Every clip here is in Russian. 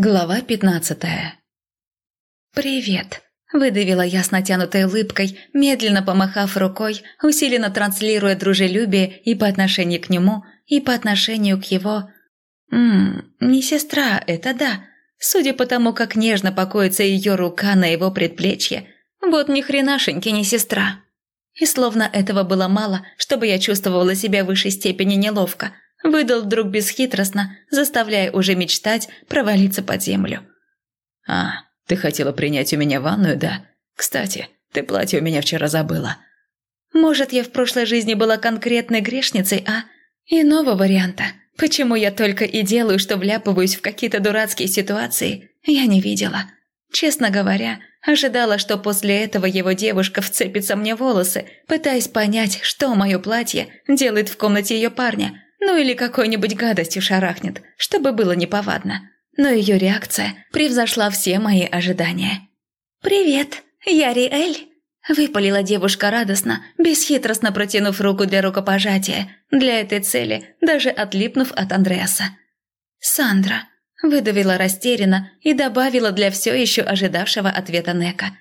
Глава пятнадцатая «Привет», – выдавила я с натянутой улыбкой, медленно помахав рукой, усиленно транслируя дружелюбие и по отношению к нему, и по отношению к его... Ммм, не сестра, это да. Судя по тому, как нежно покоится ее рука на его предплечье, вот ни хренашеньки не сестра. И словно этого было мало, чтобы я чувствовала себя в высшей степени неловко – Выдал вдруг бесхитростно, заставляя уже мечтать провалиться под землю. «А, ты хотела принять у меня ванную, да? Кстати, ты платье у меня вчера забыла». «Может, я в прошлой жизни была конкретной грешницей, а? Иного варианта. Почему я только и делаю, что вляпываюсь в какие-то дурацкие ситуации, я не видела. Честно говоря, ожидала, что после этого его девушка вцепится мне волосы, пытаясь понять, что мое платье делает в комнате ее парня» Ну или какой-нибудь гадостью шарахнет, чтобы было неповадно. Но ее реакция превзошла все мои ожидания. «Привет, я Риэль», – выпалила девушка радостно, бесхитростно протянув руку для рукопожатия, для этой цели, даже отлипнув от Андреаса. «Сандра», – выдавила растерянно и добавила для все еще ожидавшего ответа Нека.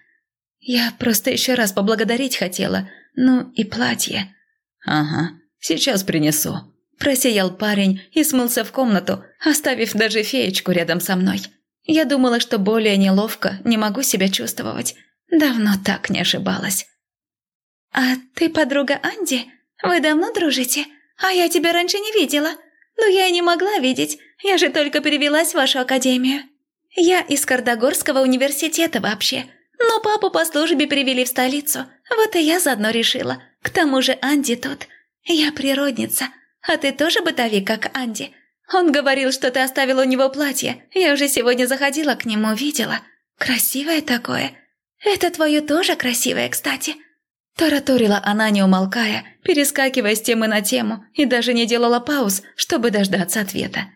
«Я просто еще раз поблагодарить хотела, ну и платье». «Ага, сейчас принесу», Просиял парень и смылся в комнату, оставив даже феечку рядом со мной. Я думала, что более неловко не могу себя чувствовать. Давно так не ошибалась. «А ты подруга Анди? Вы давно дружите? А я тебя раньше не видела. Ну, я и не могла видеть. Я же только перевелась в вашу академию. Я из Кардагорского университета вообще. Но папу по службе перевели в столицу. Вот и я заодно решила. К тому же Анди тут. Я природница. А ты тоже бытовик, как Анди? Он говорил, что ты оставила у него платье. Я уже сегодня заходила к нему, видела. Красивое такое. Это твое тоже красивое, кстати». Тараторила она, не умолкая, перескакивая с темы на тему, и даже не делала пауз, чтобы дождаться ответа.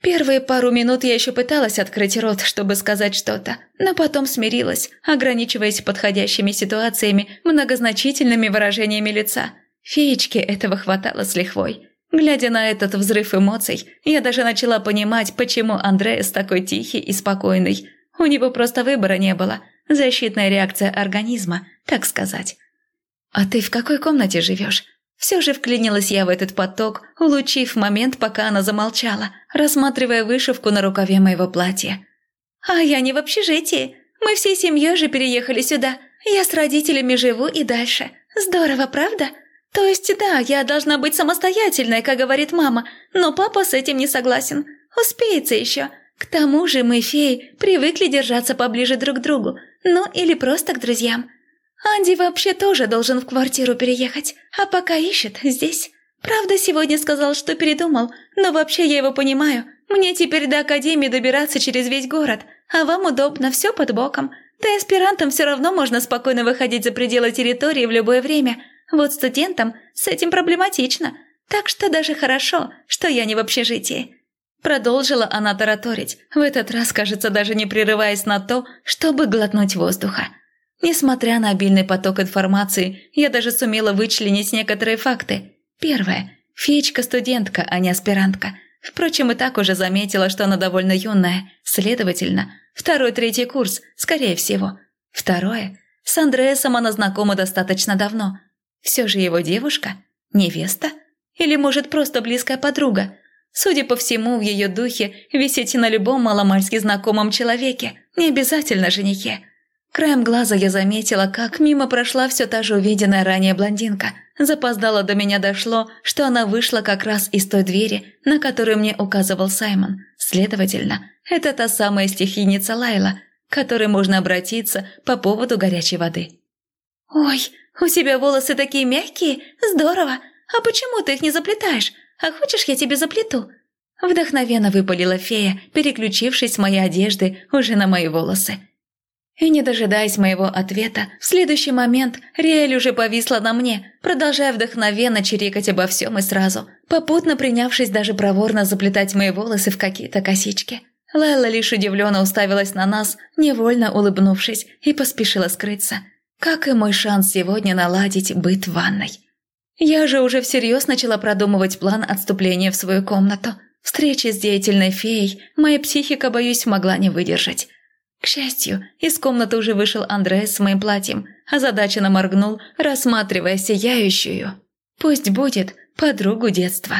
Первые пару минут я еще пыталась открыть рот, чтобы сказать что-то, но потом смирилась, ограничиваясь подходящими ситуациями, многозначительными выражениями лица. Феечке этого хватало с лихвой. Глядя на этот взрыв эмоций, я даже начала понимать, почему Андреас такой тихий и спокойный. У него просто выбора не было. Защитная реакция организма, так сказать. «А ты в какой комнате живешь?» Все же вклинилась я в этот поток, улучив момент, пока она замолчала, рассматривая вышивку на рукаве моего платья. «А я не в общежитии. Мы всей семьей же переехали сюда. Я с родителями живу и дальше. Здорово, правда?» «То есть да, я должна быть самостоятельной, как говорит мама, но папа с этим не согласен. Успеется еще. К тому же мы, феи, привыкли держаться поближе друг к другу, ну или просто к друзьям. Анди вообще тоже должен в квартиру переехать, а пока ищет здесь. Правда, сегодня сказал, что передумал, но вообще я его понимаю. Мне теперь до академии добираться через весь город, а вам удобно, все под боком. Да и аспирантам все равно можно спокойно выходить за пределы территории в любое время». Вот студентам с этим проблематично, так что даже хорошо, что я не в общежитии». Продолжила она тараторить, в этот раз, кажется, даже не прерываясь на то, чтобы глотнуть воздуха. Несмотря на обильный поток информации, я даже сумела вычленить некоторые факты. Первое. Феечка студентка, а не аспирантка. Впрочем, и так уже заметила, что она довольно юная. Следовательно, второй-третий курс, скорее всего. Второе. С Андреасом она знакома достаточно давно. Все же его девушка? Невеста? Или, может, просто близкая подруга? Судя по всему, в ее духе висеть на любом маломальски знакомом человеке, не обязательно женихе. Краем глаза я заметила, как мимо прошла все та же увиденная ранее блондинка. Запоздало до меня дошло, что она вышла как раз из той двери, на которую мне указывал Саймон. Следовательно, это та самая стихийница Лайла, к которой можно обратиться по поводу горячей воды. «Ой!» «У тебя волосы такие мягкие? Здорово! А почему ты их не заплетаешь? А хочешь, я тебе заплету?» Вдохновенно выпалила фея, переключившись с моей одежды уже на мои волосы. И не дожидаясь моего ответа, в следующий момент Риэль уже повисла на мне, продолжая вдохновенно чирикать обо всем и сразу, попутно принявшись даже проворно заплетать мои волосы в какие-то косички. Лайла лишь удивленно уставилась на нас, невольно улыбнувшись, и поспешила скрыться – как и мой шанс сегодня наладить быт ванной. Я же уже всерьез начала продумывать план отступления в свою комнату. Встречи с деятельной феей моя психика, боюсь, могла не выдержать. К счастью, из комнаты уже вышел Андреас с моим платьем, а озадаченно моргнул, рассматривая сияющую. Пусть будет подругу детства.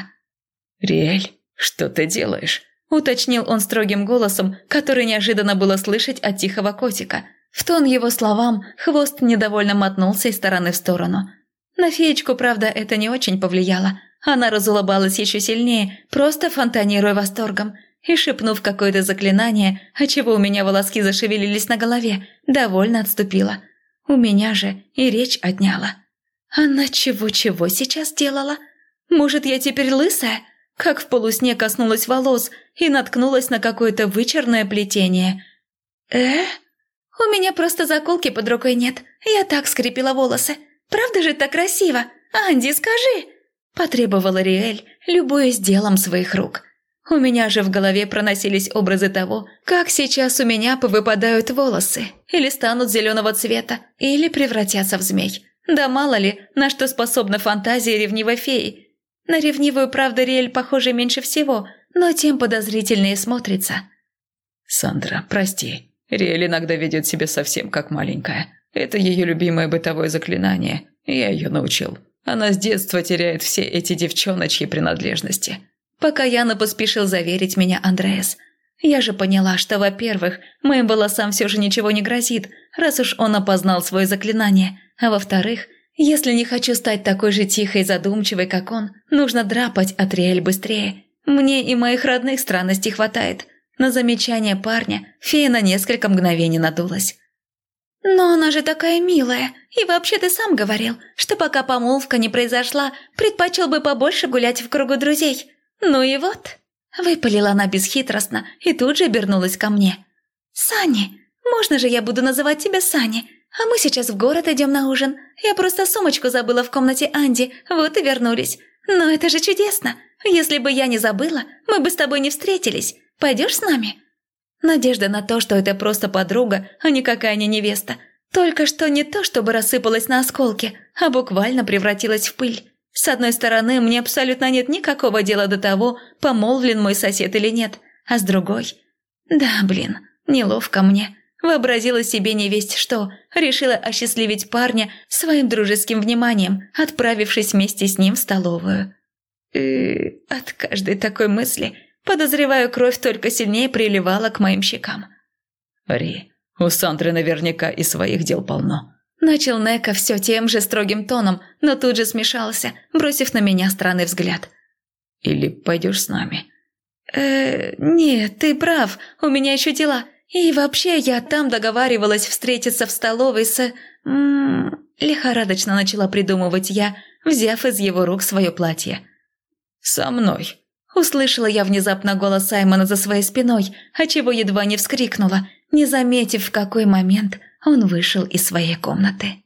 «Риэль, что ты делаешь?» – уточнил он строгим голосом, который неожиданно было слышать от тихого котика. В тон его словам хвост недовольно мотнулся из стороны в сторону. На феечку, правда, это не очень повлияло. Она разулыбалась еще сильнее, просто фонтанируя восторгом – и, шепнув какое-то заклинание, отчего у меня волоски зашевелились на голове, довольно отступила. У меня же и речь отняла. Она чего-чего сейчас делала? Может, я теперь лысая? Как в полусне коснулась волос и наткнулась на какое-то вычерное плетение. Э? У меня просто заколки под рукой нет. Я так скрепила волосы. Правда же так красиво? Анди, скажи!» Потребовала Риэль, любуясь делом своих рук. У меня же в голове проносились образы того, как сейчас у меня повыпадают волосы, или станут зеленого цвета, или превратятся в змей. Да мало ли, на что способна фантазия ревнивой феи. На ревнивую, правда, Риэль похоже меньше всего, но тем подозрительнее смотрится. «Сандра, прости, Риэль иногда ведет себя совсем как маленькая. Это ее любимое бытовое заклинание, я ее научил. Она с детства теряет все эти девчоночьи принадлежности». Пока Яна поспешил заверить меня Андреас. Я же поняла, что, во-первых, моим волосам все же ничего не грозит, раз уж он опознал свое заклинание, а во-вторых, если не хочу стать такой же тихой и задумчивой, как он, нужно драпать от Риэль быстрее. Мне и моих родных странностей хватает. На замечание парня фея на несколько мгновений надулась. «Но она же такая милая, и вообще ты сам говорил, что пока помолвка не произошла, предпочел бы побольше гулять в кругу друзей. «Ну и вот», – выпалила она бесхитростно и тут же обернулась ко мне. «Сани, можно же я буду называть тебя Сани? А мы сейчас в город идем на ужин. Я просто сумочку забыла в комнате Анди, вот и вернулись. Но это же чудесно. Если бы я не забыла, мы бы с тобой не встретились. Пойдешь с нами?» Надежда на то, что это просто подруга, а никакая не невеста. Только что не то, чтобы рассыпалась на осколки, а буквально превратилась в пыль. С одной стороны, мне абсолютно нет никакого дела до того, помолвлен мой сосед или нет, а с другой... Да, блин, неловко мне. Вообразила себе невесть что, решила осчастливить парня своим дружеским вниманием, отправившись вместе с ним в столовую. И от каждой такой мысли, подозреваю, кровь только сильнее приливала к моим щекам. «Ри, у Сандры наверняка и своих дел полно. Начал Нека все тем же строгим тоном, но тут же смешался, бросив на меня странный взгляд. «Или пойдешь с нами?» «Э, нет, ты прав, у меня еще дела. И вообще я там договаривалась встретиться в столовой с... М -м, лихорадочно начала придумывать я, взяв из его рук свое платье. «Со мной», Услышала я внезапно голос Саймона за своей спиной, отчего едва не вскрикнула, не заметив, в какой момент он вышел из своей комнаты.